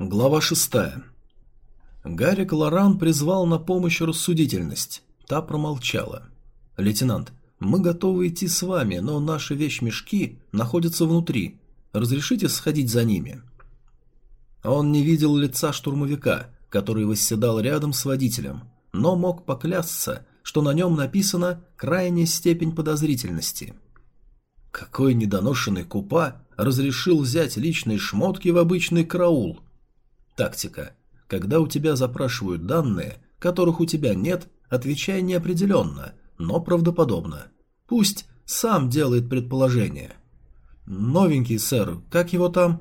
Глава 6. Гарик Лоран призвал на помощь рассудительность. Та промолчала. «Лейтенант, мы готовы идти с вами, но наши вещмешки находятся внутри. Разрешите сходить за ними?» Он не видел лица штурмовика, который восседал рядом с водителем, но мог поклясться, что на нем написано «крайняя степень подозрительности». Какой недоношенный купа разрешил взять личные шмотки в обычный караул? Тактика. Когда у тебя запрашивают данные, которых у тебя нет, отвечай неопределенно, но правдоподобно. Пусть сам делает предположение. «Новенький, сэр, как его там?»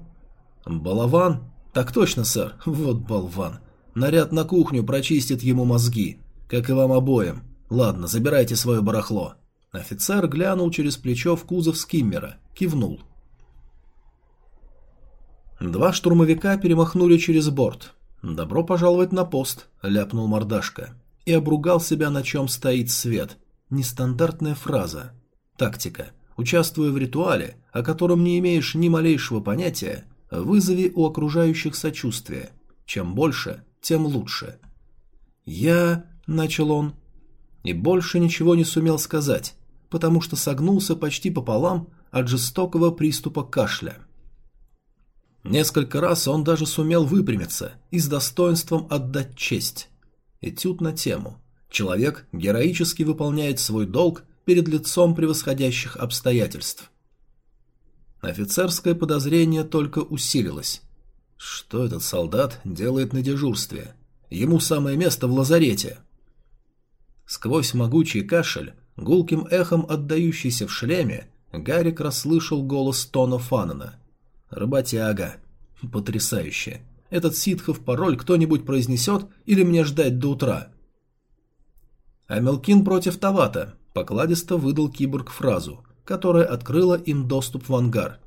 «Балаван?» «Так точно, сэр, вот болван. Наряд на кухню прочистит ему мозги, как и вам обоим. Ладно, забирайте свое барахло». Офицер глянул через плечо в кузов скиммера, кивнул. Два штурмовика перемахнули через борт. «Добро пожаловать на пост», — ляпнул мордашка. И обругал себя, на чем стоит свет. Нестандартная фраза. Тактика. Участвуя в ритуале, о котором не имеешь ни малейшего понятия, вызови у окружающих сочувствие. Чем больше, тем лучше. «Я...» — начал он. И больше ничего не сумел сказать, потому что согнулся почти пополам от жестокого приступа кашля. Несколько раз он даже сумел выпрямиться и с достоинством отдать честь. Этюд на тему. Человек героически выполняет свой долг перед лицом превосходящих обстоятельств. Офицерское подозрение только усилилось. Что этот солдат делает на дежурстве? Ему самое место в лазарете. Сквозь могучий кашель, гулким эхом отдающийся в шлеме, Гарик расслышал голос Тона Фанана. Работяга. Потрясающе. Этот ситхов пароль кто-нибудь произнесет или мне ждать до утра? Амелкин против Тавата. Покладисто выдал киборг фразу, которая открыла им доступ в ангар.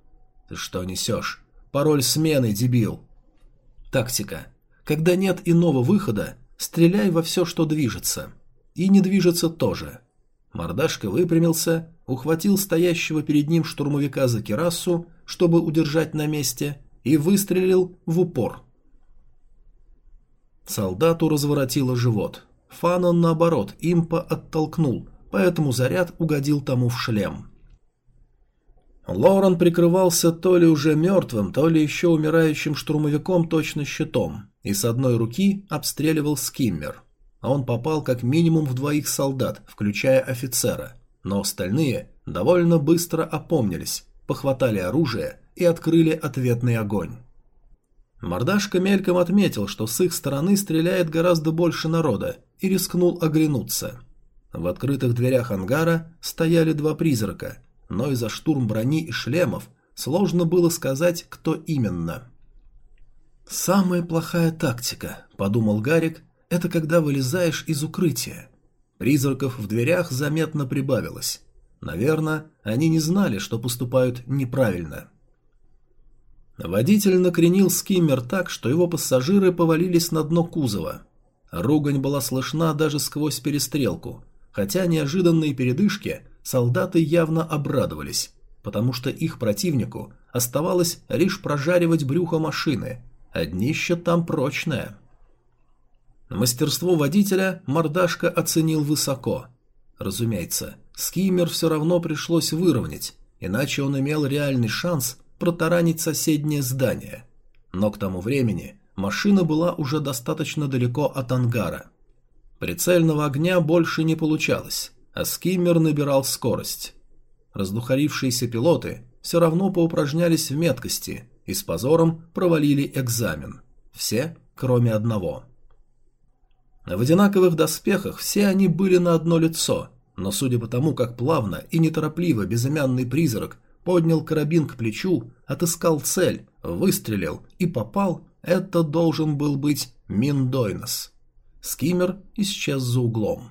Ты что несешь? Пароль смены, дебил. Тактика. Когда нет иного выхода, стреляй во все, что движется. И не движется тоже. Мордашка выпрямился, ухватил стоящего перед ним штурмовика за керасу чтобы удержать на месте, и выстрелил в упор. Солдату разворотило живот. Фанон, наоборот, импа оттолкнул, поэтому заряд угодил тому в шлем. Лорен прикрывался то ли уже мертвым, то ли еще умирающим штурмовиком точно щитом, и с одной руки обстреливал скиммер. Он попал как минимум в двоих солдат, включая офицера, но остальные довольно быстро опомнились, похватали оружие и открыли ответный огонь. Мордашка мельком отметил, что с их стороны стреляет гораздо больше народа, и рискнул оглянуться. В открытых дверях ангара стояли два призрака, но из-за штурм брони и шлемов сложно было сказать, кто именно. «Самая плохая тактика», — подумал Гарик, — «это когда вылезаешь из укрытия». Призраков в дверях заметно прибавилось. Наверное, они не знали, что поступают неправильно. Водитель накренил скиммер так, что его пассажиры повалились на дно кузова. Ругань была слышна даже сквозь перестрелку, хотя неожиданные передышки солдаты явно обрадовались, потому что их противнику оставалось лишь прожаривать брюхо машины, а днище там прочное. Мастерство водителя мордашка оценил высоко. Разумеется, Скиммер все равно пришлось выровнять, иначе он имел реальный шанс протаранить соседнее здание. Но к тому времени машина была уже достаточно далеко от ангара. Прицельного огня больше не получалось, а скиммер набирал скорость. Раздухарившиеся пилоты все равно поупражнялись в меткости и с позором провалили экзамен. Все, кроме одного. В одинаковых доспехах все они были на одно лицо – но судя по тому, как плавно и неторопливо безымянный призрак поднял карабин к плечу, отыскал цель, выстрелил и попал, это должен был быть Миндойнос. Скиммер исчез за углом.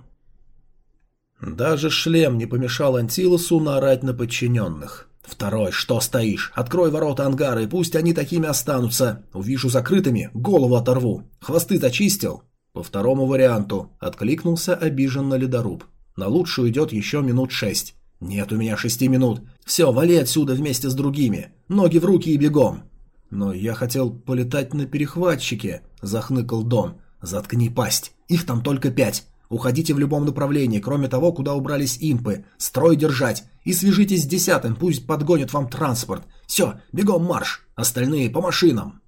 Даже шлем не помешал Антилосу наорать на подчиненных. «Второй, что стоишь? Открой ворота ангара, и пусть они такими останутся. Увижу закрытыми, голову оторву. Хвосты-то чистил?» По второму варианту откликнулся обиженно ледоруб. На лучшую идет еще минут шесть. Нет у меня шести минут. Все, вали отсюда вместе с другими. Ноги в руки и бегом. «Но я хотел полетать на перехватчике», – захныкал Дон. «Заткни пасть. Их там только пять. Уходите в любом направлении, кроме того, куда убрались импы. Строй держать. И свяжитесь с десятым, пусть подгонят вам транспорт. Все, бегом марш. Остальные по машинам».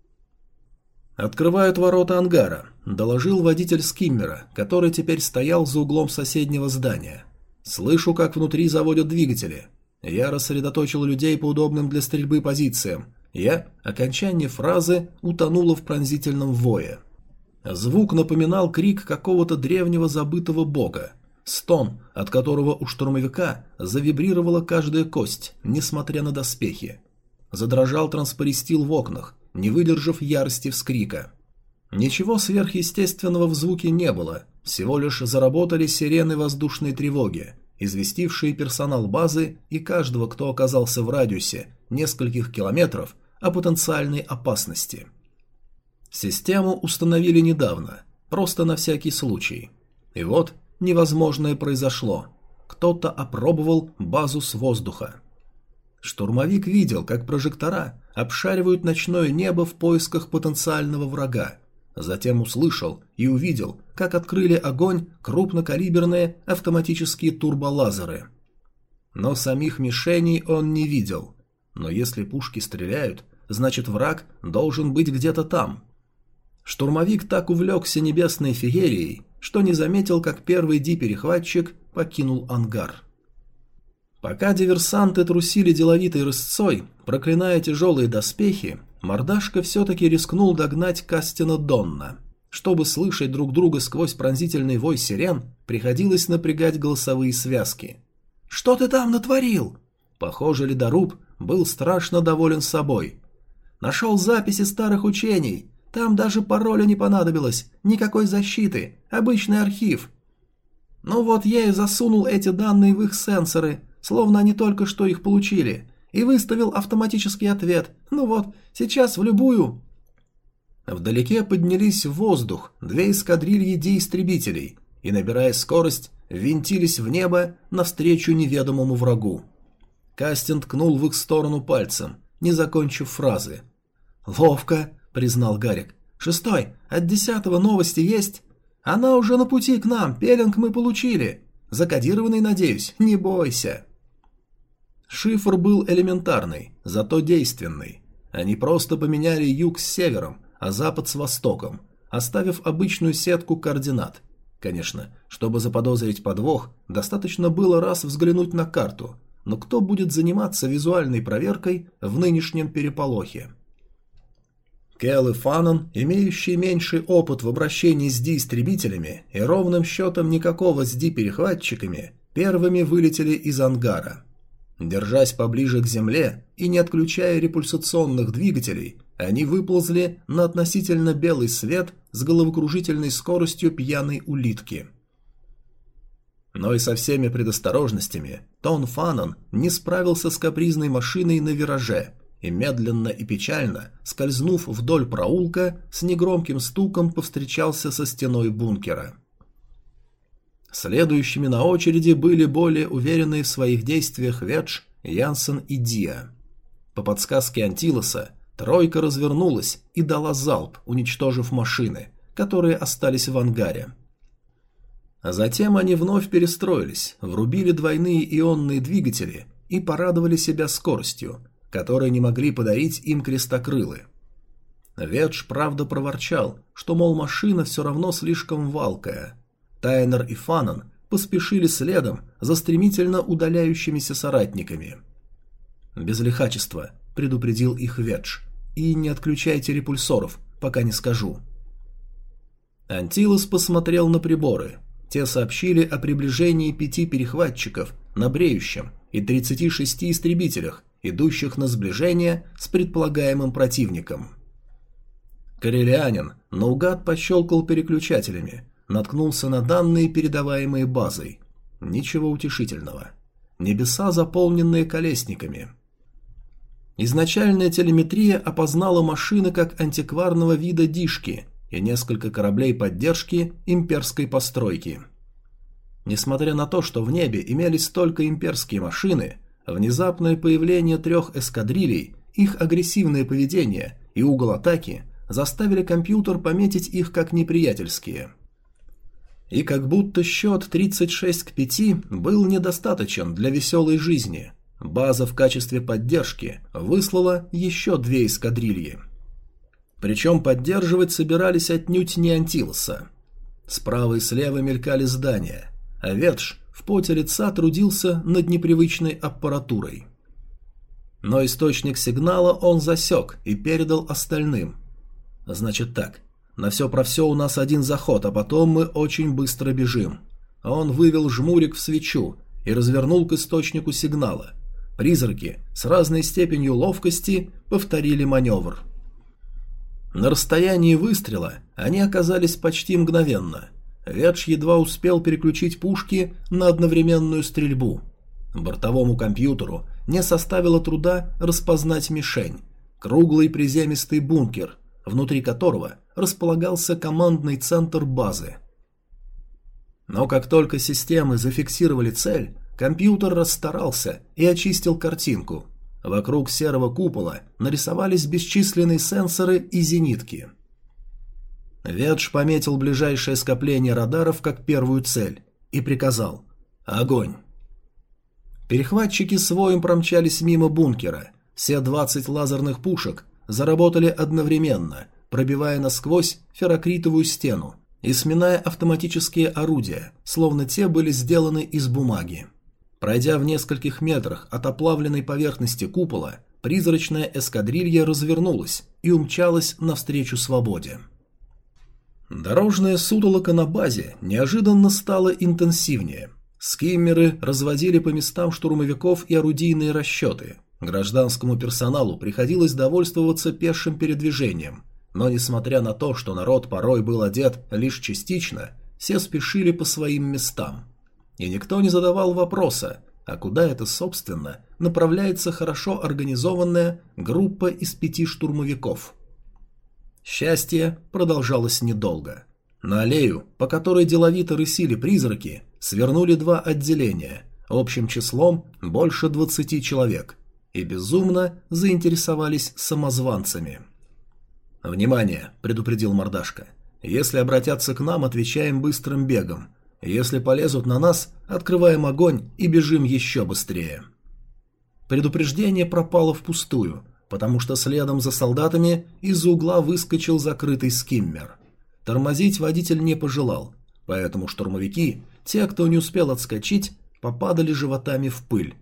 «Открывают ворота ангара», – доложил водитель скиммера, который теперь стоял за углом соседнего здания. «Слышу, как внутри заводят двигатели. Я рассредоточил людей по удобным для стрельбы позициям. Я, окончание фразы, утонуло в пронзительном вое. Звук напоминал крик какого-то древнего забытого бога. Стон, от которого у штурмовика завибрировала каждая кость, несмотря на доспехи. Задрожал транспористил в окнах, не выдержав ярости вскрика. Ничего сверхъестественного в звуке не было, всего лишь заработали сирены воздушной тревоги, известившие персонал базы и каждого, кто оказался в радиусе нескольких километров о потенциальной опасности. Систему установили недавно, просто на всякий случай. И вот невозможное произошло. Кто-то опробовал базу с воздуха. Штурмовик видел, как прожектора обшаривают ночное небо в поисках потенциального врага. Затем услышал и увидел, как открыли огонь крупнокалиберные автоматические турболазеры. Но самих мишеней он не видел. Но если пушки стреляют, значит враг должен быть где-то там. Штурмовик так увлекся небесной феерией, что не заметил, как первый ди-перехватчик покинул ангар. Пока диверсанты трусили деловитой рысцой, проклиная тяжелые доспехи, мордашка все-таки рискнул догнать Кастина Донна. Чтобы слышать друг друга сквозь пронзительный вой сирен, приходилось напрягать голосовые связки. «Что ты там натворил?» Похоже, ледоруб был страшно доволен собой. «Нашел записи старых учений. Там даже пароля не понадобилось, никакой защиты, обычный архив. Ну вот я и засунул эти данные в их сенсоры, словно они только что их получили, и выставил автоматический ответ. Ну вот, сейчас в любую... Вдалеке поднялись в воздух две эскадрильи ди-истребителей и, набирая скорость, винтились в небо навстречу неведомому врагу. Кастин ткнул в их сторону пальцем, не закончив фразы. «Ловко!» — признал Гарик. «Шестой, от десятого новости есть?» «Она уже на пути к нам, пеленг мы получили. Закодированный, надеюсь, не бойся». Шифр был элементарный, зато действенный. Они просто поменяли юг с севером, а запад с востоком, оставив обычную сетку координат. Конечно, чтобы заподозрить подвох, достаточно было раз взглянуть на карту, но кто будет заниматься визуальной проверкой в нынешнем переполохе? Келл и Фаннон, имеющие меньший опыт в обращении с Ди-истребителями и ровным счетом никакого с Ди-перехватчиками, первыми вылетели из ангара. Держась поближе к земле и не отключая репульсационных двигателей, они выползли на относительно белый свет с головокружительной скоростью пьяной улитки. Но и со всеми предосторожностями Тон Фаннон не справился с капризной машиной на вираже – и медленно и печально, скользнув вдоль проулка, с негромким стуком повстречался со стеной бункера. Следующими на очереди были более уверенные в своих действиях Ведж, Янсен и Диа. По подсказке Антилоса, тройка развернулась и дала залп, уничтожив машины, которые остались в ангаре. А затем они вновь перестроились, врубили двойные ионные двигатели и порадовали себя скоростью – которые не могли подарить им крестокрылы. Ведж, правда, проворчал, что, мол, машина все равно слишком валкая. Тайнер и Фанан поспешили следом за стремительно удаляющимися соратниками. «Без лихачества», — предупредил их Ведж, — «и не отключайте репульсоров, пока не скажу». Антилос посмотрел на приборы. Те сообщили о приближении пяти перехватчиков на бреющем и 36 истребителях, идущих на сближение с предполагаемым противником. Корелианин наугад пощелкал переключателями, наткнулся на данные, передаваемые базой. Ничего утешительного. Небеса, заполненные колесниками. Изначальная телеметрия опознала машины как антикварного вида дишки и несколько кораблей поддержки имперской постройки. Несмотря на то, что в небе имелись только имперские машины, Внезапное появление трех эскадрилей, их агрессивное поведение и угол атаки заставили компьютер пометить их как неприятельские. И как будто счет 36 к 5 был недостаточен для веселой жизни. База в качестве поддержки выслала еще две эскадрильи. Причем поддерживать собирались отнюдь не Антилоса. Справа и слева мелькали здания, а Ветш в поте лица трудился над непривычной аппаратурой. Но источник сигнала он засек и передал остальным. Значит так, на все про все у нас один заход, а потом мы очень быстро бежим. Он вывел жмурик в свечу и развернул к источнику сигнала. Призраки с разной степенью ловкости повторили маневр. На расстоянии выстрела они оказались почти мгновенно. Ветш едва успел переключить пушки на одновременную стрельбу. Бортовому компьютеру не составило труда распознать мишень. Круглый приземистый бункер, внутри которого располагался командный центр базы. Но как только системы зафиксировали цель, компьютер расстарался и очистил картинку. Вокруг серого купола нарисовались бесчисленные сенсоры и зенитки – Ветш пометил ближайшее скопление радаров как первую цель и приказал «Огонь!». Перехватчики с воем промчались мимо бункера. Все 20 лазерных пушек заработали одновременно, пробивая насквозь ферокритовую стену и сминая автоматические орудия, словно те были сделаны из бумаги. Пройдя в нескольких метрах от оплавленной поверхности купола, призрачная эскадрилья развернулась и умчалась навстречу свободе. Дорожная сутолока на базе неожиданно стала интенсивнее. Скиммеры разводили по местам штурмовиков и орудийные расчеты. Гражданскому персоналу приходилось довольствоваться пешим передвижением, но несмотря на то, что народ порой был одет лишь частично, все спешили по своим местам. И никто не задавал вопроса, а куда это, собственно, направляется хорошо организованная группа из пяти штурмовиков – Счастье продолжалось недолго. На аллею, по которой деловито рысили призраки, свернули два отделения, общим числом больше двадцати человек, и безумно заинтересовались самозванцами. «Внимание!» – предупредил Мордашка. «Если обратятся к нам, отвечаем быстрым бегом. Если полезут на нас, открываем огонь и бежим еще быстрее». Предупреждение пропало впустую – потому что следом за солдатами из угла выскочил закрытый скиммер. Тормозить водитель не пожелал, поэтому штурмовики, те, кто не успел отскочить, попадали животами в пыль.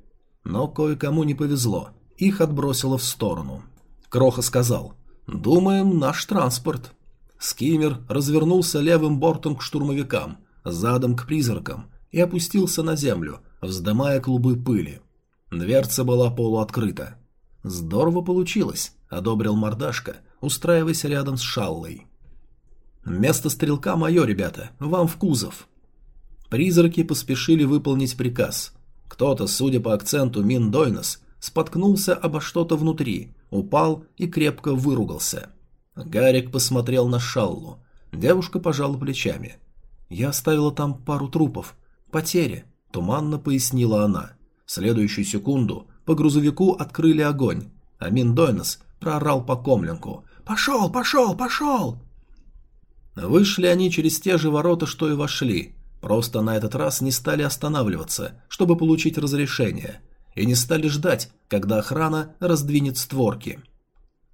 Но кое-кому не повезло, их отбросило в сторону. Кроха сказал «Думаем, наш транспорт». Скиммер развернулся левым бортом к штурмовикам, задом к призракам и опустился на землю, вздымая клубы пыли. Дверца была полуоткрыта. «Здорово получилось», — одобрил мордашка, устраиваясь рядом с Шаллой. «Место стрелка мое, ребята, вам в кузов». Призраки поспешили выполнить приказ. Кто-то, судя по акценту Мин Дойнес, споткнулся обо что-то внутри, упал и крепко выругался. Гарик посмотрел на Шаллу. Девушка пожала плечами. «Я оставила там пару трупов. Потери», — туманно пояснила она. В следующую секунду по грузовику открыли огонь, а Миндойнес проорал по комленку «Пошел, пошел, пошел!». Вышли они через те же ворота, что и вошли, просто на этот раз не стали останавливаться, чтобы получить разрешение, и не стали ждать, когда охрана раздвинет створки.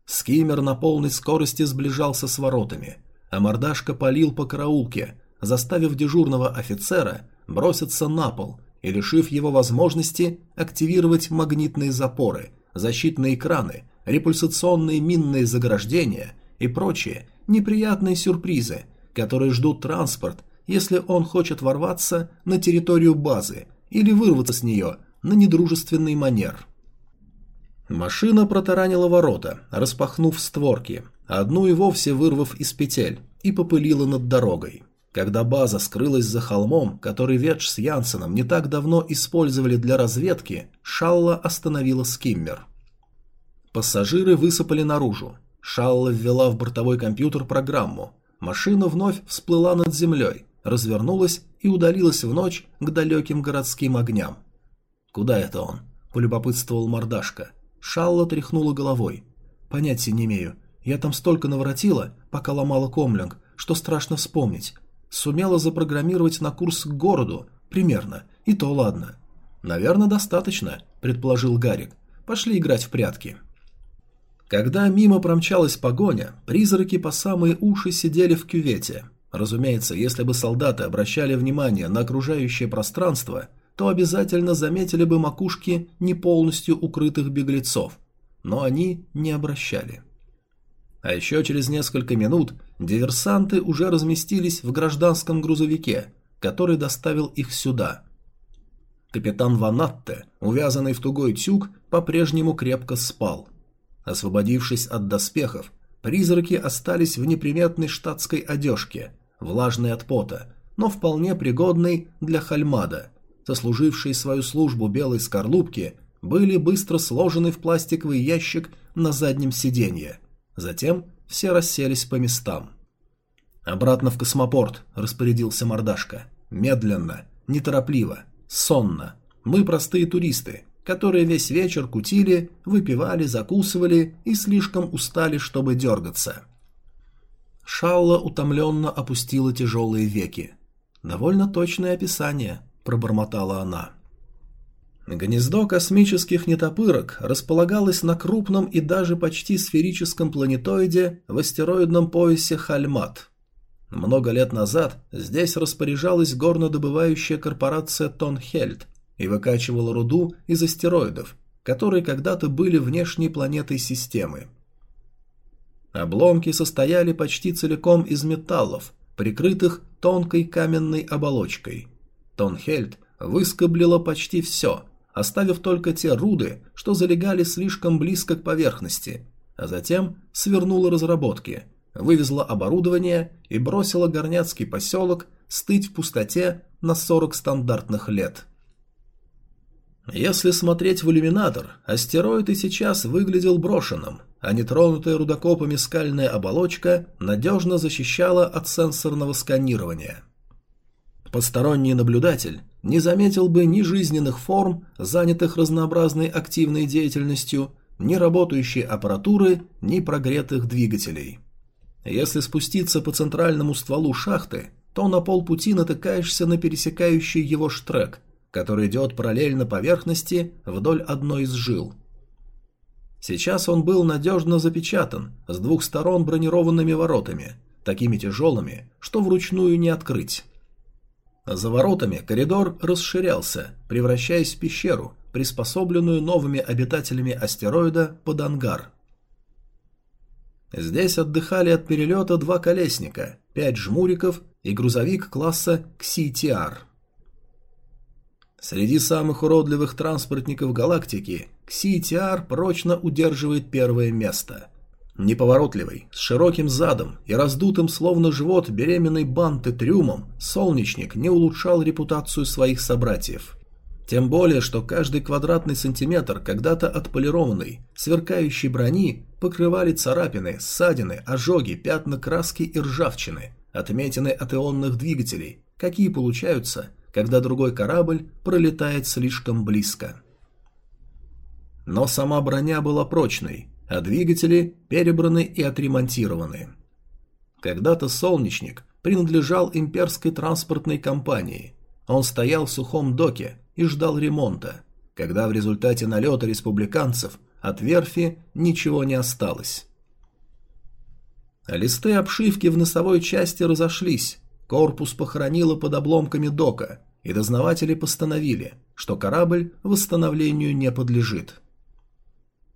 Скиммер на полной скорости сближался с воротами, а мордашка палил по караулке, заставив дежурного офицера броситься на пол и лишив его возможности активировать магнитные запоры, защитные экраны, репульсационные минные заграждения и прочие неприятные сюрпризы, которые ждут транспорт, если он хочет ворваться на территорию базы или вырваться с нее на недружественный манер. Машина протаранила ворота, распахнув створки, одну и вовсе вырвав из петель, и попылила над дорогой. Когда база скрылась за холмом, который Ветш с Янсеном не так давно использовали для разведки, Шалла остановила скиммер. Пассажиры высыпали наружу. Шалла ввела в бортовой компьютер программу. Машина вновь всплыла над землей, развернулась и удалилась в ночь к далеким городским огням. «Куда это он?» – полюбопытствовал мордашка. Шалла тряхнула головой. «Понятия не имею. Я там столько наворотила, пока ломала комлинг, что страшно вспомнить. Сумела запрограммировать на курс к городу, примерно, и то ладно. Наверное, достаточно, предположил Гарик. Пошли играть в прятки. Когда мимо промчалась погоня, призраки по самые уши сидели в кювете. Разумеется, если бы солдаты обращали внимание на окружающее пространство, то обязательно заметили бы макушки не полностью укрытых беглецов. Но они не обращали. А еще через несколько минут диверсанты уже разместились в гражданском грузовике, который доставил их сюда. Капитан Ванатте, увязанный в тугой тюк, по-прежнему крепко спал. Освободившись от доспехов, призраки остались в неприметной штатской одежке, влажной от пота, но вполне пригодной для хальмада. Сослужившие свою службу белой скорлупки были быстро сложены в пластиковый ящик на заднем сиденье – Затем все расселись по местам. «Обратно в космопорт», — распорядился мордашка. «Медленно, неторопливо, сонно. Мы простые туристы, которые весь вечер кутили, выпивали, закусывали и слишком устали, чтобы дергаться». Шаула утомленно опустила тяжелые веки. «Довольно точное описание», — пробормотала она. Гнездо космических нетопырок располагалось на крупном и даже почти сферическом планетоиде в астероидном поясе Хальмат. Много лет назад здесь распоряжалась горнодобывающая корпорация Тонхельд и выкачивала руду из астероидов, которые когда-то были внешней планетой системы. Обломки состояли почти целиком из металлов, прикрытых тонкой каменной оболочкой. Тонхельд выскоблила почти все – оставив только те руды, что залегали слишком близко к поверхности, а затем свернула разработки, вывезла оборудование и бросила горняцкий поселок стыть в пустоте на 40 стандартных лет. Если смотреть в иллюминатор, астероид и сейчас выглядел брошенным, а нетронутая рудокопами скальная оболочка надежно защищала от сенсорного сканирования. Посторонний наблюдатель не заметил бы ни жизненных форм, занятых разнообразной активной деятельностью, ни работающей аппаратуры, ни прогретых двигателей. Если спуститься по центральному стволу шахты, то на полпути натыкаешься на пересекающий его штрек, который идет параллельно поверхности вдоль одной из жил. Сейчас он был надежно запечатан с двух сторон бронированными воротами, такими тяжелыми, что вручную не открыть. За воротами коридор расширялся, превращаясь в пещеру, приспособленную новыми обитателями астероида под ангар. Здесь отдыхали от перелета два колесника, пять жмуриков и грузовик класса Кситиар. Среди самых уродливых транспортников галактики Кситиар прочно удерживает первое место – Неповоротливый, с широким задом и раздутым словно живот беременной банты трюмом, солнечник не улучшал репутацию своих собратьев. Тем более, что каждый квадратный сантиметр когда-то отполированной, сверкающей брони покрывали царапины, ссадины, ожоги, пятна краски и ржавчины, отметины от ионных двигателей, какие получаются, когда другой корабль пролетает слишком близко. Но сама броня была прочной, а двигатели перебраны и отремонтированы. Когда-то «Солнечник» принадлежал имперской транспортной компании. Он стоял в сухом доке и ждал ремонта, когда в результате налета республиканцев от верфи ничего не осталось. Листы обшивки в носовой части разошлись, корпус похоронило под обломками дока, и дознаватели постановили, что корабль восстановлению не подлежит.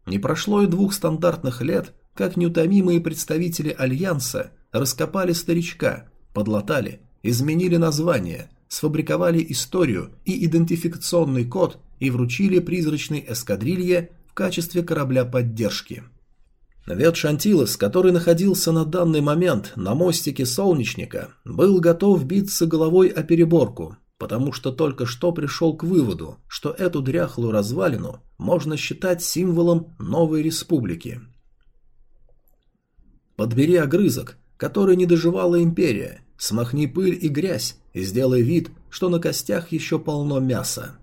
Не прошло и двух стандартных лет, как неутомимые представители Альянса раскопали старичка, подлатали, изменили название, сфабриковали историю и идентификационный код и вручили призрачной эскадрилье в качестве корабля поддержки. Вет Шантилос, который находился на данный момент на мостике Солнечника, был готов биться головой о переборку, потому что только что пришел к выводу, что эту дряхлую развалину можно считать символом новой республики. Подбери огрызок, который не доживала империя, смахни пыль и грязь и сделай вид, что на костях еще полно мяса.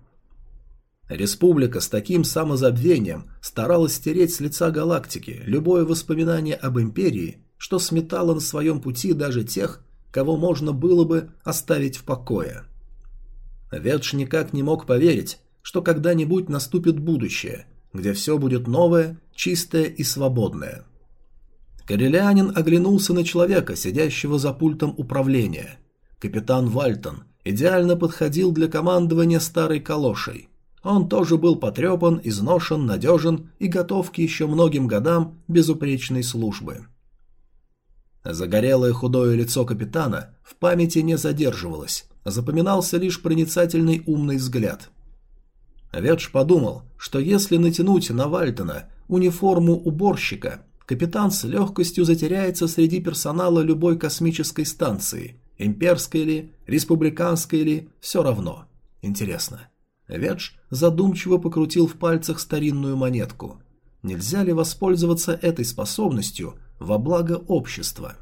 Республика с таким самозабвением старалась стереть с лица галактики любое воспоминание об Империи, что сметало на своем пути даже тех, кого можно было бы оставить в покое. Ветш никак не мог поверить, что когда-нибудь наступит будущее, где все будет новое, чистое и свободное. Корелианин оглянулся на человека, сидящего за пультом управления. Капитан Вальтон идеально подходил для командования старой калошей. Он тоже был потрепан, изношен, надежен и готов к еще многим годам безупречной службы. Загорелое худое лицо капитана в памяти не задерживалось, запоминался лишь проницательный умный взгляд. Ветш подумал, что если натянуть на Вальтона униформу уборщика, капитан с легкостью затеряется среди персонала любой космической станции, имперской ли, республиканской ли, все равно. Интересно. Ведж задумчиво покрутил в пальцах старинную монетку. Нельзя ли воспользоваться этой способностью во благо общества?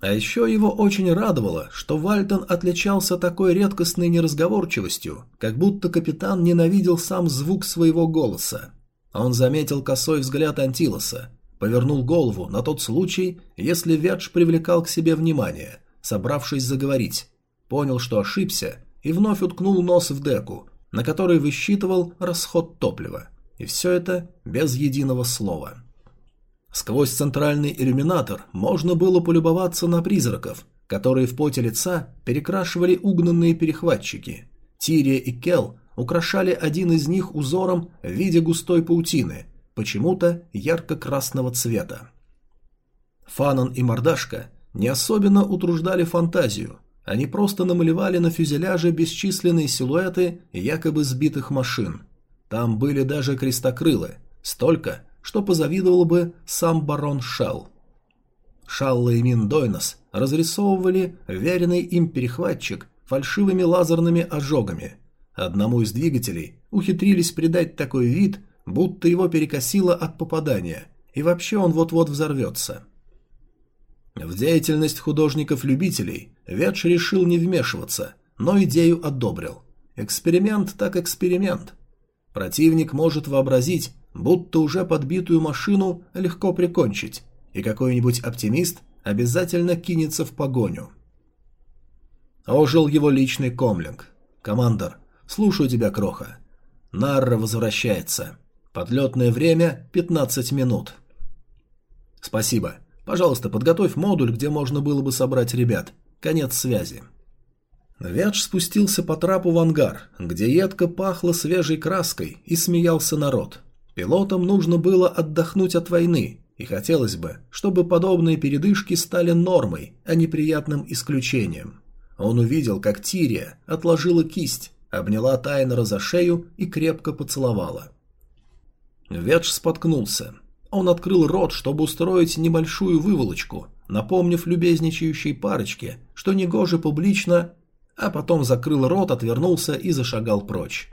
А еще его очень радовало, что Вальтон отличался такой редкостной неразговорчивостью, как будто капитан ненавидел сам звук своего голоса. Он заметил косой взгляд Антилоса, повернул голову на тот случай, если Ведж привлекал к себе внимание, собравшись заговорить, понял, что ошибся, и вновь уткнул нос в деку, на который высчитывал расход топлива. И все это без единого слова. Сквозь центральный иллюминатор можно было полюбоваться на призраков, которые в поте лица перекрашивали угнанные перехватчики. Тирия и Кел украшали один из них узором в виде густой паутины, почему-то ярко-красного цвета. Фанан и Мордашка не особенно утруждали фантазию, они просто намалевали на фюзеляже бесчисленные силуэты якобы сбитых машин. Там были даже крестокрылы, столько, что позавидовал бы сам барон Шелл. Шалла и Мин Дойнос разрисовывали веренный им перехватчик фальшивыми лазерными ожогами. Одному из двигателей ухитрились придать такой вид, будто его перекосило от попадания, и вообще он вот-вот взорвется. В деятельность художников-любителей Ветш решил не вмешиваться, но идею одобрил. Эксперимент так эксперимент. Противник может вообразить, будто уже подбитую машину легко прикончить, и какой-нибудь оптимист обязательно кинется в погоню. Ожил его личный комлинг. «Командор, слушаю тебя, Кроха. Нарра возвращается. Подлетное время — 15 минут». «Спасибо. Пожалуйста, подготовь модуль, где можно было бы собрать ребят. Конец связи. Вядж спустился по трапу в ангар, где едко пахло свежей краской и смеялся народ. Пилотам нужно было отдохнуть от войны, и хотелось бы, чтобы подобные передышки стали нормой, а не приятным исключением. Он увидел, как Тирия отложила кисть, обняла Тайнера за шею и крепко поцеловала. Ведж споткнулся. Он открыл рот, чтобы устроить небольшую выволочку, напомнив любезничающей парочке, что негоже публично, а потом закрыл рот, отвернулся и зашагал прочь.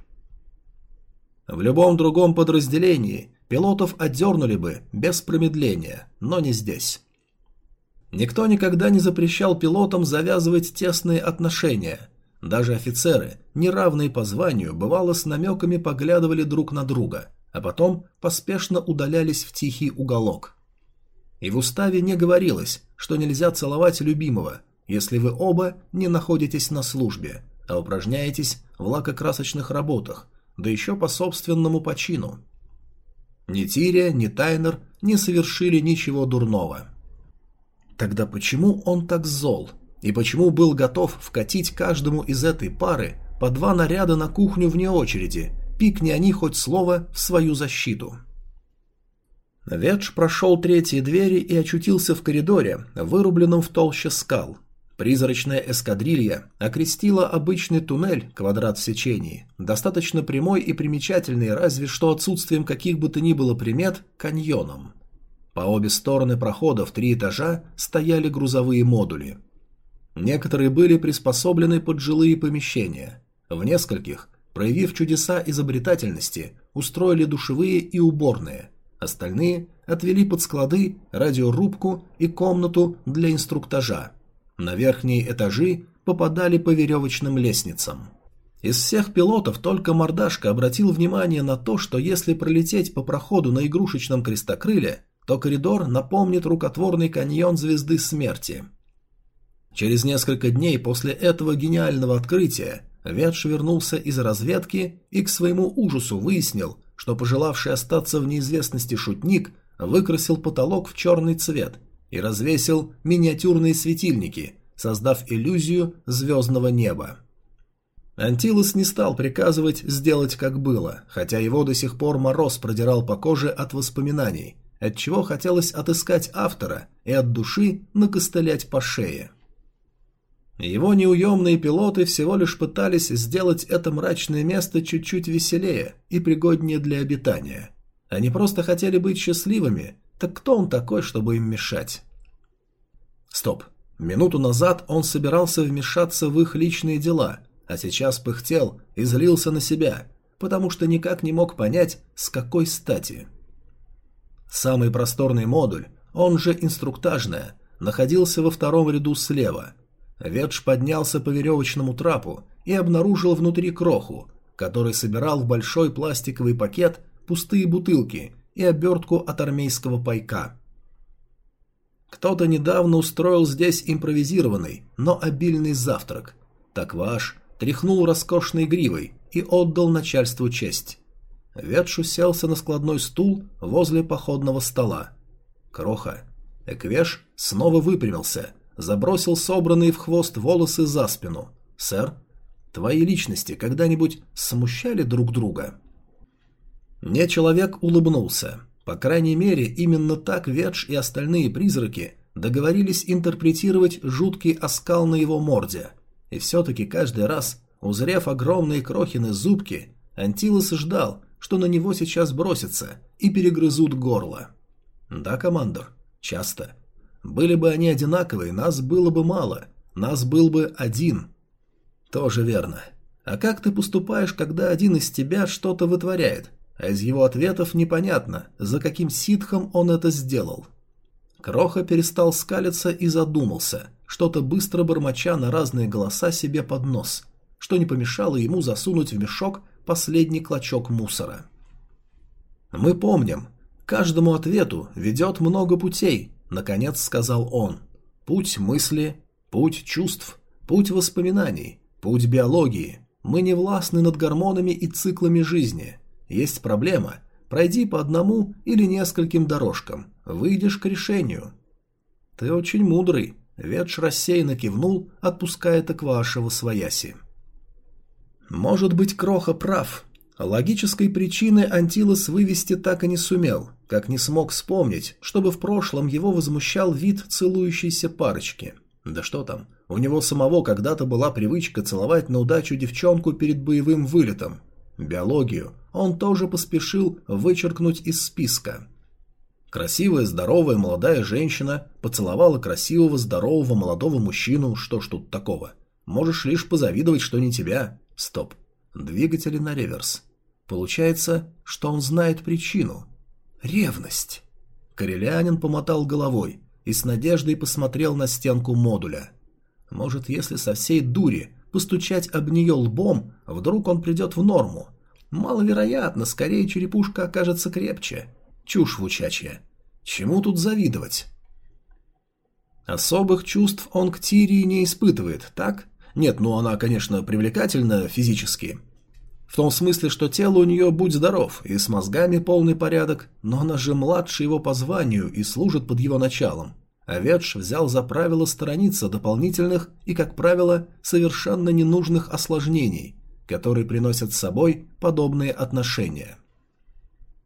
В любом другом подразделении пилотов отдернули бы без промедления, но не здесь. Никто никогда не запрещал пилотам завязывать тесные отношения. Даже офицеры, неравные по званию, бывало с намеками поглядывали друг на друга – а потом поспешно удалялись в тихий уголок. И в уставе не говорилось, что нельзя целовать любимого, если вы оба не находитесь на службе, а упражняетесь в лакокрасочных работах, да еще по собственному почину. Ни Тирия, ни Тайнер не совершили ничего дурного. Тогда почему он так зол? И почему был готов вкатить каждому из этой пары по два наряда на кухню вне очереди пикни они хоть слово в свою защиту. Ветш прошел третьи двери и очутился в коридоре, вырубленном в толще скал. Призрачная эскадрилья окрестила обычный туннель, квадрат в сечении, достаточно прямой и примечательный, разве что отсутствием каких бы то ни было примет, каньоном. По обе стороны прохода в три этажа стояли грузовые модули. Некоторые были приспособлены под жилые помещения. В нескольких проявив чудеса изобретательности, устроили душевые и уборные. Остальные отвели под склады, радиорубку и комнату для инструктажа. На верхние этажи попадали по веревочным лестницам. Из всех пилотов только мордашка обратил внимание на то, что если пролететь по проходу на игрушечном крестокрыле, то коридор напомнит рукотворный каньон Звезды Смерти. Через несколько дней после этого гениального открытия Ветш вернулся из разведки и к своему ужасу выяснил, что пожелавший остаться в неизвестности шутник выкрасил потолок в черный цвет и развесил миниатюрные светильники, создав иллюзию звездного неба. Антилос не стал приказывать сделать как было, хотя его до сих пор мороз продирал по коже от воспоминаний, отчего хотелось отыскать автора и от души накостылять по шее. Его неуемные пилоты всего лишь пытались сделать это мрачное место чуть-чуть веселее и пригоднее для обитания. Они просто хотели быть счастливыми, так кто он такой, чтобы им мешать? Стоп. Минуту назад он собирался вмешаться в их личные дела, а сейчас пыхтел и злился на себя, потому что никак не мог понять, с какой стати. Самый просторный модуль, он же инструктажная, находился во втором ряду слева – Ветш поднялся по веревочному трапу и обнаружил внутри кроху, который собирал в большой пластиковый пакет пустые бутылки и обертку от армейского пайка. Кто-то недавно устроил здесь импровизированный, но обильный завтрак. Такваш тряхнул роскошной гривой и отдал начальству честь. Ветш уселся на складной стул возле походного стола. Кроха. Эквеш снова выпрямился – забросил собранные в хвост волосы за спину. «Сэр, твои личности когда-нибудь смущали друг друга?» Не человек улыбнулся. По крайней мере, именно так Ведж и остальные призраки договорились интерпретировать жуткий оскал на его морде. И все-таки каждый раз, узрев огромные крохины зубки, Антилос ждал, что на него сейчас бросятся и перегрызут горло. «Да, командор, часто. Были бы они одинаковые, нас было бы мало. Нас был бы один. Тоже верно. А как ты поступаешь, когда один из тебя что-то вытворяет, а из его ответов непонятно, за каким ситхом он это сделал? Кроха перестал скалиться и задумался, что-то быстро бормоча на разные голоса себе под нос, что не помешало ему засунуть в мешок последний клочок мусора. Мы помним, каждому ответу ведет много путей, Наконец сказал он. Путь мысли, путь чувств, путь воспоминаний, путь биологии. Мы не властны над гормонами и циклами жизни. Есть проблема. Пройди по одному или нескольким дорожкам. Выйдешь к решению. Ты очень мудрый. Ветш рассеянно кивнул, отпуская Таквашева свояси. Может быть, Кроха прав. Логической причины Антилос вывести так и не сумел, как не смог вспомнить, чтобы в прошлом его возмущал вид целующейся парочки. Да что там, у него самого когда-то была привычка целовать на удачу девчонку перед боевым вылетом. Биологию он тоже поспешил вычеркнуть из списка. Красивая, здоровая молодая женщина поцеловала красивого, здорового молодого мужчину, что ж тут такого? Можешь лишь позавидовать, что не тебя. Стоп. Двигатели на реверс. Получается, что он знает причину. Ревность. Корелянин помотал головой и с надеждой посмотрел на стенку модуля. Может, если со всей дури постучать об нее лбом, вдруг он придет в норму. Маловероятно, скорее черепушка окажется крепче. Чушь вучачья. Чему тут завидовать? Особых чувств он к Тирии не испытывает, так? Нет, ну она, конечно, привлекательна физически, в том смысле, что тело у нее будь здоров, и с мозгами полный порядок, но она же младше его по званию и служит под его началом. А взял за правило сторониться дополнительных и, как правило, совершенно ненужных осложнений, которые приносят с собой подобные отношения.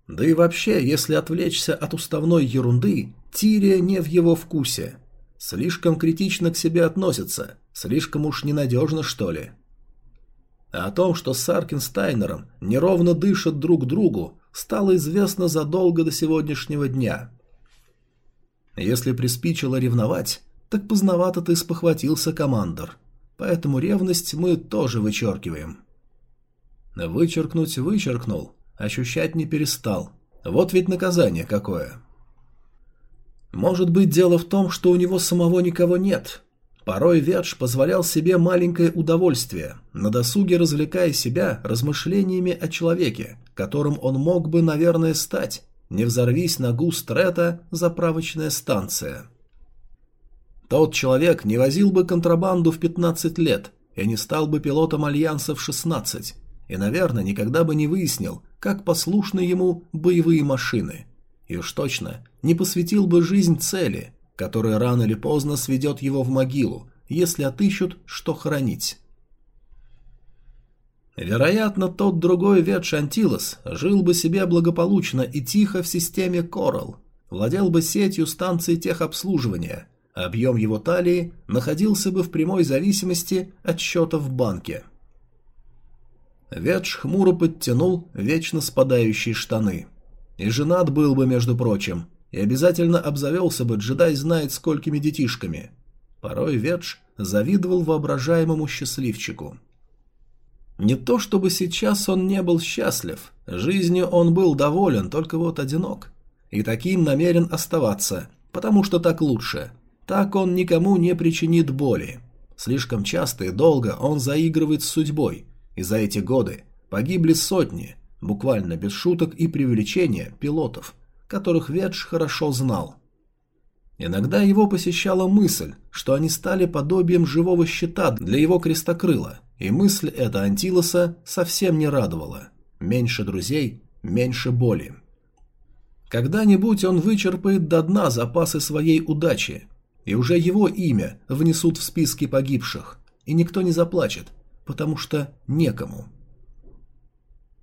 Да и вообще, если отвлечься от уставной ерунды, Тирия не в его вкусе. Слишком критично к себе относится, слишком уж ненадежно, что ли. А о том, что с Аркинстайнером неровно дышат друг другу, стало известно задолго до сегодняшнего дня. Если приспичило ревновать, так поздновато ты спохватился, командор. Поэтому ревность мы тоже вычеркиваем. Вычеркнуть вычеркнул, ощущать не перестал. Вот ведь наказание какое. Может быть, дело в том, что у него самого никого нет. Порой Ветш позволял себе маленькое удовольствие, на досуге развлекая себя размышлениями о человеке, которым он мог бы, наверное, стать, не взорвись на густ Рета заправочная станция. Тот человек не возил бы контрабанду в 15 лет и не стал бы пилотом Альянса в 16, и, наверное, никогда бы не выяснил, как послушны ему боевые машины. И уж точно не посвятил бы жизнь цели – которая рано или поздно сведет его в могилу, если отыщут, что хранить. Вероятно, тот другой вет Шантилос жил бы себе благополучно и тихо в системе Коралл, владел бы сетью станций техобслуживания, а объем его талии находился бы в прямой зависимости от счета в банке. Ветш хмуро подтянул вечно спадающие штаны. И женат был бы, между прочим, и обязательно обзавелся бы джедай знает сколькими детишками. Порой Ведж завидовал воображаемому счастливчику. Не то чтобы сейчас он не был счастлив, жизнью он был доволен, только вот одинок. И таким намерен оставаться, потому что так лучше. Так он никому не причинит боли. Слишком часто и долго он заигрывает с судьбой, и за эти годы погибли сотни, буквально без шуток и преувеличения, пилотов – которых Ведж хорошо знал. Иногда его посещала мысль, что они стали подобием живого щита для его крестокрыла, и мысль эта Антилоса совсем не радовала. Меньше друзей, меньше боли. Когда-нибудь он вычерпает до дна запасы своей удачи, и уже его имя внесут в списки погибших, и никто не заплачет, потому что некому.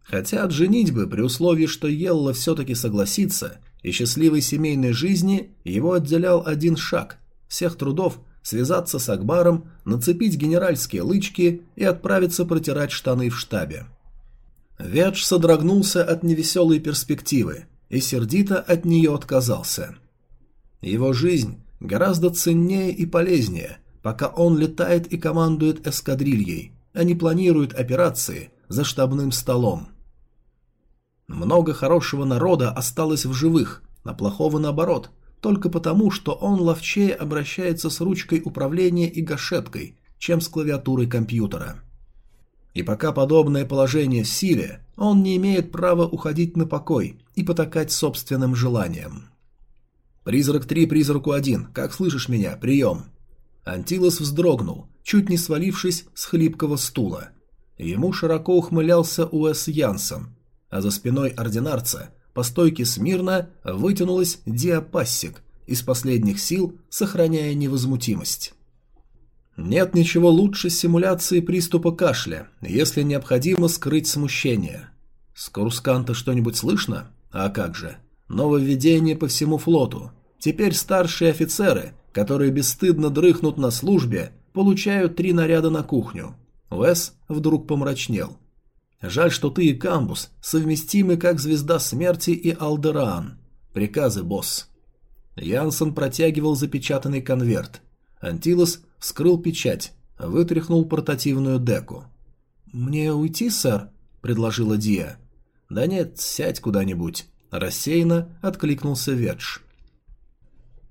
Хотя от женитьбы, при условии, что Елла все-таки согласится, и счастливой семейной жизни его отделял один шаг – всех трудов связаться с Акбаром, нацепить генеральские лычки и отправиться протирать штаны в штабе. Ведж содрогнулся от невеселой перспективы и сердито от нее отказался. Его жизнь гораздо ценнее и полезнее, пока он летает и командует эскадрильей, не планирует операции за штабным столом. Много хорошего народа осталось в живых, а плохого наоборот, только потому, что он ловчее обращается с ручкой управления и гашеткой, чем с клавиатурой компьютера. И пока подобное положение в силе, он не имеет права уходить на покой и потакать собственным желаниям. «Призрак 3, призраку 1, как слышишь меня? Прием!» Антилос вздрогнул, чуть не свалившись с хлипкого стула. Ему широко ухмылялся Уэс Янсен, а за спиной ординарца по стойке смирно вытянулась диапассик, из последних сил сохраняя невозмутимость. Нет ничего лучше симуляции приступа кашля, если необходимо скрыть смущение. С Курсканта что-нибудь слышно? А как же. Нововведение по всему флоту. Теперь старшие офицеры, которые бесстыдно дрыхнут на службе, получают три наряда на кухню. Уэс вдруг помрачнел. Жаль, что ты и Камбус совместимы как Звезда Смерти и Алдеран. Приказы, босс. Янсен протягивал запечатанный конверт. Антилос вскрыл печать, вытряхнул портативную деку. «Мне уйти, сэр?» – предложила Дия. «Да нет, сядь куда-нибудь». Рассеянно откликнулся Ветш.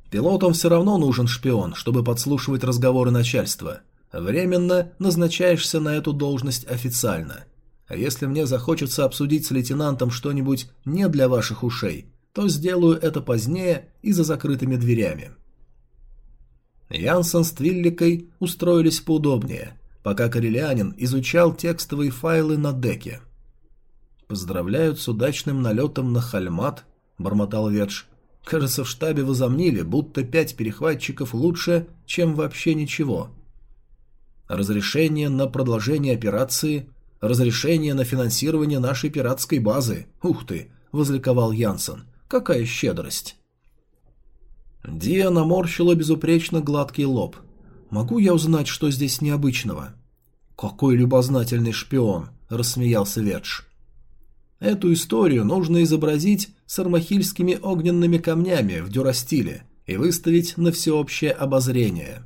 Пилотам все равно нужен шпион, чтобы подслушивать разговоры начальства. Временно назначаешься на эту должность официально – а если мне захочется обсудить с лейтенантом что-нибудь не для ваших ушей, то сделаю это позднее и за закрытыми дверями. Янсен с Твилликой устроились поудобнее, пока Карелианин изучал текстовые файлы на деке. «Поздравляют с удачным налетом на Хальмат», — бормотал Ведж. «Кажется, в штабе возомнили, будто пять перехватчиков лучше, чем вообще ничего». Разрешение на продолжение операции Разрешение на финансирование нашей пиратской базы. Ух ты, возликовал Янсен. Какая щедрость. Диа наморщила безупречно гладкий лоб. Могу я узнать, что здесь необычного? Какой любознательный шпион, рассмеялся Ведж. Эту историю нужно изобразить с армахильскими огненными камнями в дюрастиле и выставить на всеобщее обозрение.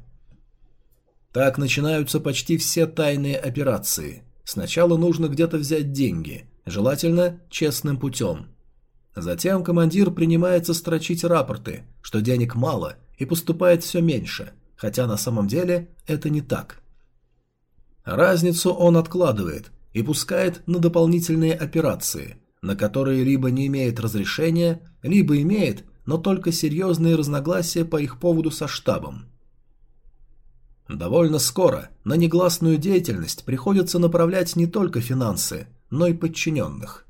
Так начинаются почти все тайные операции. Сначала нужно где-то взять деньги, желательно честным путем. Затем командир принимается строчить рапорты, что денег мало и поступает все меньше, хотя на самом деле это не так. Разницу он откладывает и пускает на дополнительные операции, на которые либо не имеет разрешения, либо имеет, но только серьезные разногласия по их поводу со штабом. Довольно скоро на негласную деятельность приходится направлять не только финансы, но и подчиненных.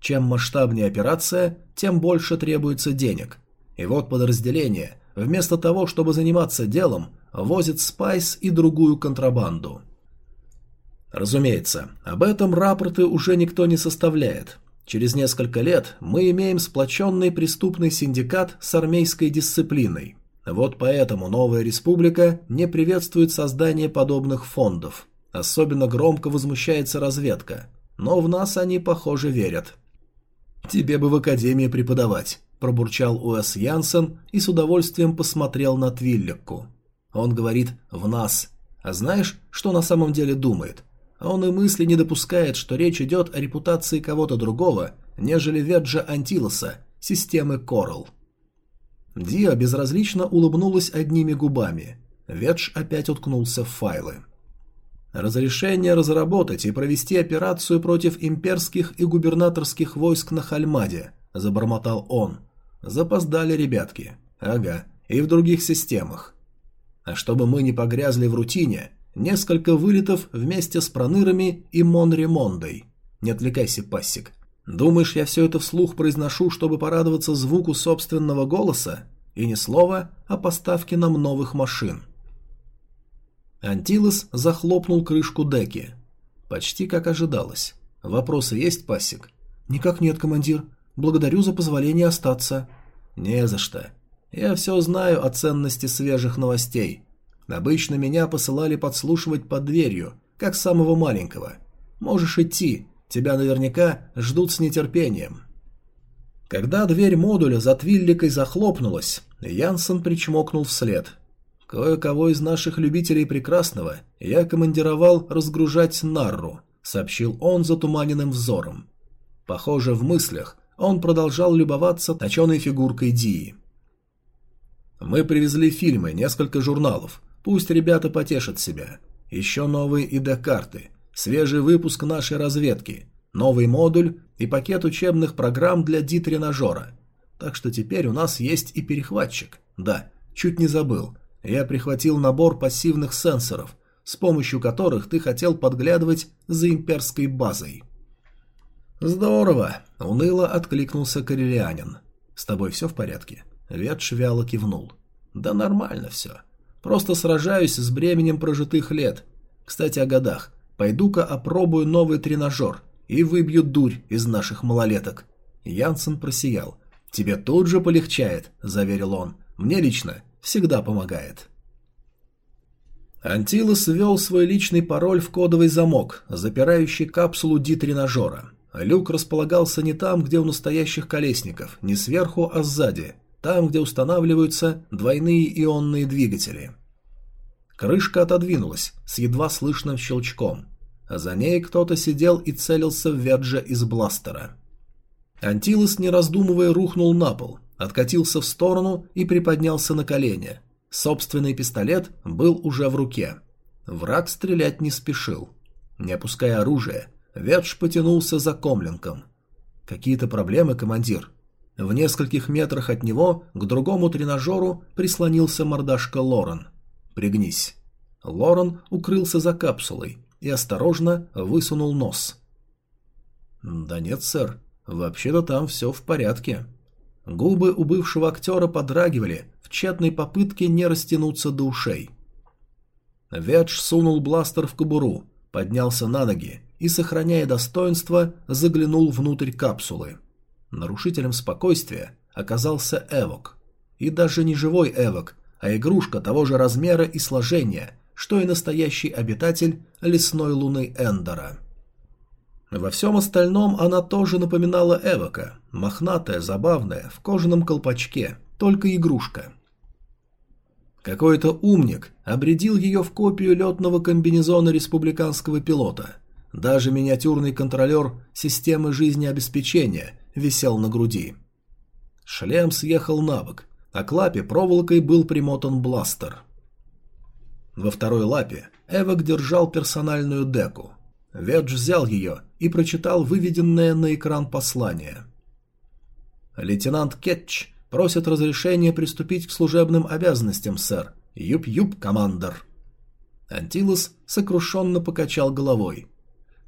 Чем масштабнее операция, тем больше требуется денег. И вот подразделение, вместо того, чтобы заниматься делом, возит спайс и другую контрабанду. Разумеется, об этом рапорты уже никто не составляет. Через несколько лет мы имеем сплоченный преступный синдикат с армейской дисциплиной. Вот поэтому новая республика не приветствует создание подобных фондов. Особенно громко возмущается разведка. Но в нас они, похоже, верят. «Тебе бы в академии преподавать», – пробурчал Уэс Янсен и с удовольствием посмотрел на Твиллекку. Он говорит «в нас». А знаешь, что на самом деле думает? Он и мысли не допускает, что речь идет о репутации кого-то другого, нежели Веджа Антилоса, системы Коралл. Диа безразлично улыбнулась одними губами. Ведж опять уткнулся в файлы. Разрешение разработать и провести операцию против имперских и губернаторских войск на Хальмаде, забормотал он. Запоздали ребятки. Ага, и в других системах. А чтобы мы не погрязли в рутине, несколько вылетов вместе с пронырами и Монремондой. Не отвлекайся, пассик. Думаешь, я все это вслух произношу, чтобы порадоваться звуку собственного голоса? И ни слова о поставке нам новых машин. Антилос захлопнул крышку деки. Почти как ожидалось. Вопросы есть, пасек? Никак нет, командир. Благодарю за позволение остаться. Не за что. Я все знаю о ценности свежих новостей. Обычно меня посылали подслушивать под дверью, как самого маленького. Можешь идти, Тебя наверняка ждут с нетерпением. Когда дверь модуля за Твилликой захлопнулась, Янсен причмокнул вслед. «Кое-кого из наших любителей прекрасного я командировал разгружать Нарру», — сообщил он затуманенным взором. Похоже, в мыслях он продолжал любоваться точеной фигуркой Дии. «Мы привезли фильмы, несколько журналов. Пусть ребята потешат себя. Еще новые ИД-карты свежий выпуск нашей разведки, новый модуль и пакет учебных программ для ди-тренажера. Так что теперь у нас есть и перехватчик. Да, чуть не забыл. Я прихватил набор пассивных сенсоров, с помощью которых ты хотел подглядывать за имперской базой. «Здорово!» — уныло откликнулся Карелианин. «С тобой все в порядке?» Ветш вяло кивнул. «Да нормально все. Просто сражаюсь с бременем прожитых лет. Кстати, о годах. Пойду-ка опробую новый тренажер и выбью дурь из наших малолеток. Янсен просиял. «Тебе тут же полегчает», – заверил он. «Мне лично всегда помогает». Антилос ввел свой личный пароль в кодовый замок, запирающий капсулу Ди-тренажера. Люк располагался не там, где у настоящих колесников, не сверху, а сзади, там, где устанавливаются двойные ионные двигатели. Крышка отодвинулась с едва слышным щелчком. А за ней кто-то сидел и целился в Веджа из бластера. Антилос, не раздумывая, рухнул на пол, откатился в сторону и приподнялся на колени. Собственный пистолет был уже в руке. Враг стрелять не спешил. Не опуская оружие, Ведж потянулся за комлинком. «Какие-то проблемы, командир?» В нескольких метрах от него к другому тренажеру прислонился мордашка Лорен. Пригнись. Лорен укрылся за капсулой и осторожно высунул нос. «Да нет, сэр, вообще-то там все в порядке». Губы у бывшего актера подрагивали в тщетной попытке не растянуться до ушей. Ведж сунул бластер в кобуру, поднялся на ноги и, сохраняя достоинство, заглянул внутрь капсулы. Нарушителем спокойствия оказался Эвок. И даже не живой Эвок, а игрушка того же размера и сложения, что и настоящий обитатель лесной луны Эндора. Во всем остальном она тоже напоминала Эвока, мохнатая, забавная, в кожаном колпачке, только игрушка. Какой-то умник обредил ее в копию летного комбинезона республиканского пилота. Даже миниатюрный контролер системы жизнеобеспечения висел на груди. Шлем съехал на бок, а к лапе проволокой был примотан бластер. Во второй лапе Эвок держал персональную деку. Ведж взял ее и прочитал выведенное на экран послание. «Лейтенант Кетч просит разрешения приступить к служебным обязанностям, сэр. Юп-юп, командор». Антилос сокрушенно покачал головой.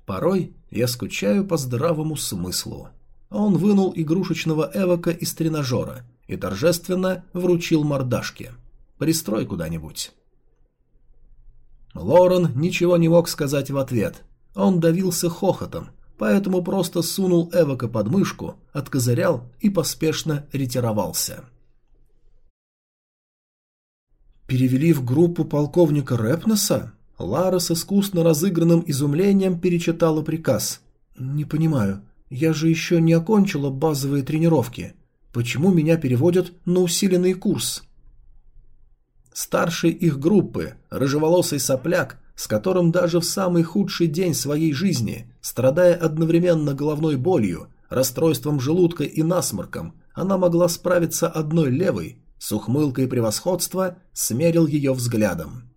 «Порой я скучаю по здравому смыслу». Он вынул игрушечного Эвока из тренажера и торжественно вручил мордашке. «Пристрой куда-нибудь». Лорен ничего не мог сказать в ответ. Он давился хохотом, поэтому просто сунул Эвока под мышку, откозырял и поспешно ретировался. «Перевели в группу полковника Рэпнеса?» Лара с искусно разыгранным изумлением перечитала приказ. «Не понимаю, я же еще не окончила базовые тренировки. Почему меня переводят на усиленный курс?» Старший их группы, рыжеволосый сопляк, с которым даже в самый худший день своей жизни, страдая одновременно головной болью, расстройством желудка и насморком, она могла справиться одной левой, с ухмылкой превосходства смерил ее взглядом.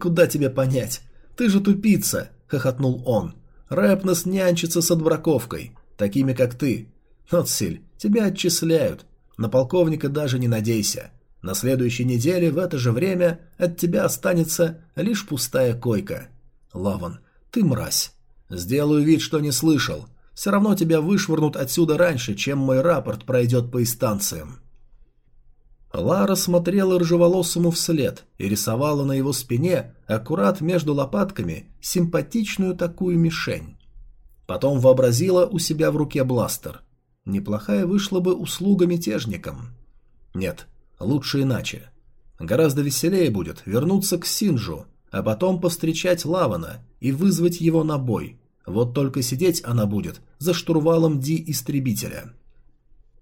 «Куда тебе понять? Ты же тупица!» — хохотнул он. «Рэпнес нянчится с отбраковкой, такими как ты. Нотсиль, тебя отчисляют. На полковника даже не надейся. На следующей неделе в это же время от тебя останется лишь пустая койка. Лаван, ты мразь. Сделаю вид, что не слышал. Все равно тебя вышвырнут отсюда раньше, чем мой рапорт пройдет по инстанциям. Лара смотрела рыжеволосому вслед и рисовала на его спине, аккурат между лопатками, симпатичную такую мишень. Потом вообразила у себя в руке бластер. Неплохая вышла бы услуга мятежникам. Нет, Лучше иначе. Гораздо веселее будет вернуться к Синжу, а потом повстречать Лавана и вызвать его на бой. Вот только сидеть она будет за штурвалом Ди-истребителя.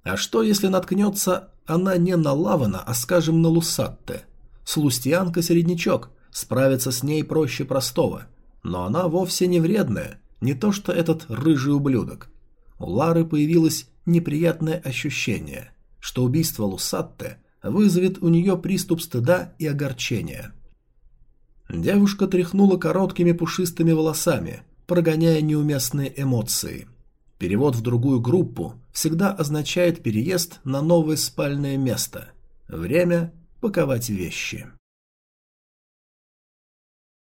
А что, если наткнется она не на Лавана, а, скажем, на Лусатте? Слустьянка-середнячок, справиться с ней проще простого. Но она вовсе не вредная, не то что этот рыжий ублюдок. У Лары появилось неприятное ощущение, что убийство Лусатте вызовет у нее приступ стыда и огорчения. Девушка тряхнула короткими пушистыми волосами, прогоняя неуместные эмоции. Перевод в другую группу всегда означает переезд на новое спальное место. Время паковать вещи.